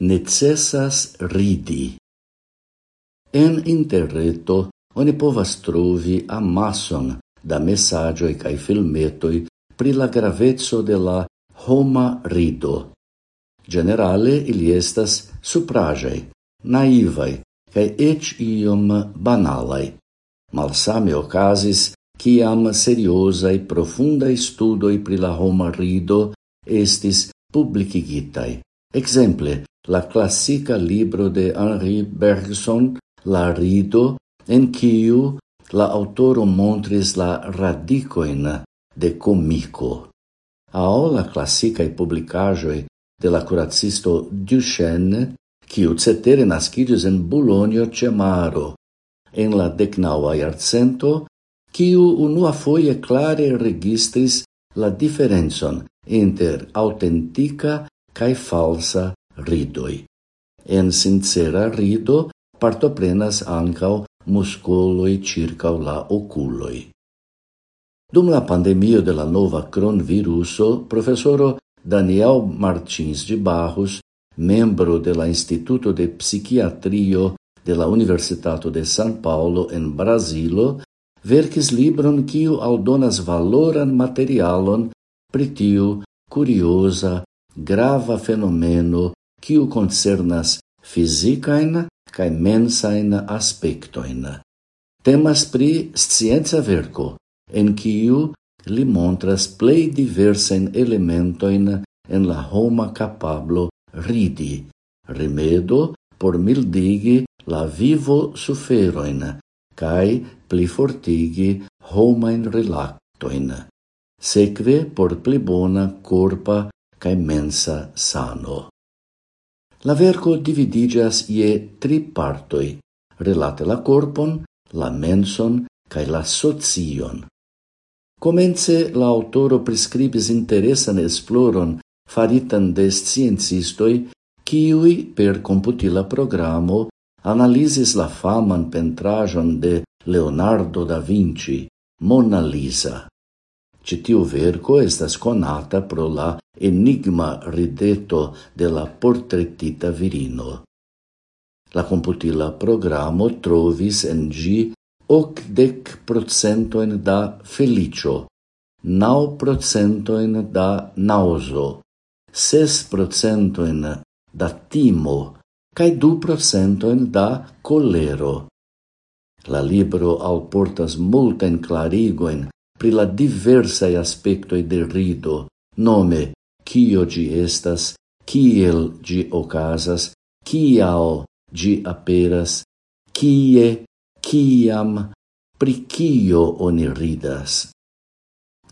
necessas ridi. En interreto oni povas trovi amason da messagioi cae filmetoi pri la gravezzo de la homa rido. Generale ili estas suprajai, naivai, cae ec iom banalai. Malsame ocasis ciam seriosai profundai studoi pri la homa rido estis publicigitai. Exemple, la classica libro de Henri Bergson, La rido, en quiu la autoro montris la radicoin de comico. Ao la classicae publicajoi de la curacisto Duchenne, quiu cetere nascidius en Bologno Cemaro, en la decnaua iarcento, quiu unua foie clare registris la diferenzon inter autentica cae falsa ridoi. En sincera rido partoprenas ancao muscoloi circau la oculoi. Dum la pandemio de la nova cronviruso, professoro Daniel Martins de Barros, membro de la Instituto de Psiquiatrio de la Universitato de San Paulo en Brasilo, verkis libron kiu aldonas valoran materialon pri tiu curiosa grava fenomeno kiu concernas fizicain cae mensain aspectoin. Temas pri scienza verco, en kiu li montras plei diversen elementoin en la homa capablo ridi, rimedo por mildigi la vivo suferoin, cae plifortigi homain relactoin. seque por pli bona corpa cae mensa sano. La verco dividigas ie tri partoi, relate la corpon, la menson cae la socion. Comence la autoro prescribis interesan esploron faritan de sciencistoi kiui per computila programo analisis la faman pentrajon de Leonardo da Vinci, Mona Lisa. Citiu verco estas conata pro la enigma rideto de la portretita virino. La computila programo trovis en ĝi okdek procentojn da felicio, nau procentojn da nauso, ses procentojn da timo cae du procentojn da colero. La libro alportas multen klarigoin pri la diversae aspectoi de rido, nome, cio gi estas, kiel gi ocasas, kiao gi aperas, kie, ciam, pri cio oni ridas.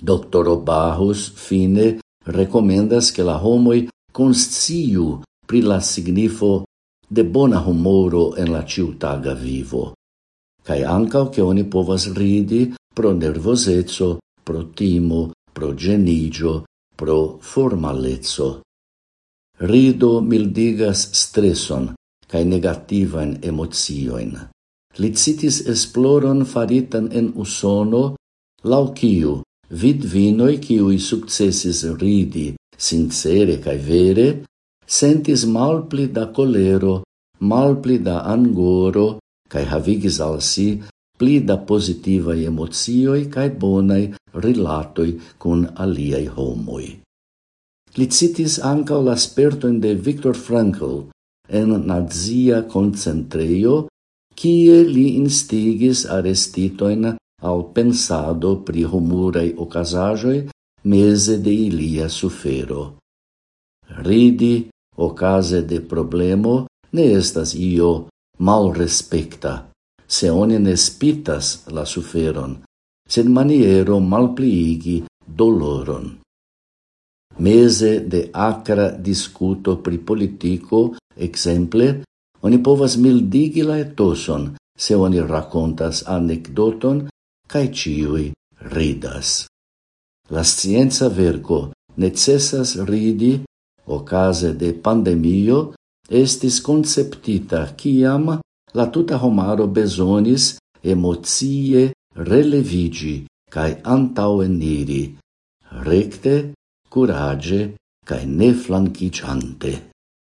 Doctor Obahus fine recomendas che la homoi consciu pri la signifo de bona humoro en la ciutaga vivo, cae ancao che oni povas ridi pro nervosezzo, pro timo, pro genigio, pro formalezzo. Rido mildigas stresson cae negativan emozioin. Li citis esploron faritan en Usono, lau ciu, vid vinoi ciui successis ridi, sincere cae vere, sentis malpli da colero, malpli da angoro, cae havigis al si pli da positivae emocioj cae bonaj rilatoi cun aliaj homoi. Li citis anca la spertojn de Viktor Frankl en nazia concentreio, kie li instigis arestitoin al pensado pri humurei ocasajoi mese de ilia sufero. Ridi ocase de problemo ne estas io mal respecta, se oni ne spitas la suferon, sed maniero malpliigi doloron. Mese de acra discuto pri politico, exemple, oni povas mildigi la etoson, se oni racontas anecdoton, cae ciui ridas. La scienza verco necessas ridi, ocase de pandemio, estis conceptita ciam la tuta homaro besonis emocie relevigi cae antaueniri, recte, curage, cae neflanquiciante.